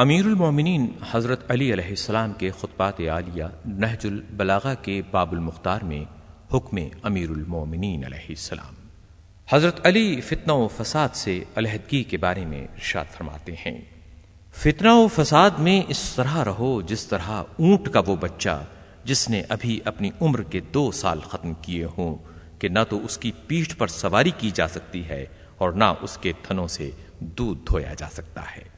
امیر المومنین حضرت علی علیہ السلام کے خطبات عالیہ نہج البلاغہ کے باب المختار میں حکم امیر المومنین علیہ السلام۔ حضرت علی فتنہ و فساد سے علیحدگی کے بارے میں ارشاد فرماتے ہیں۔ فتنہ و فساد میں اس طرح رہو جس طرح اونٹ کا وہ بچہ جس نے ابھی اپنی عمر کے دو سال ختم کیے ہوں کہ نہ تو اس کی پیٹھ پر سواری کی جا سکتی ہے اور نہ اس کے تھنوں سے دودھ دھویا جا سکتا ہے۔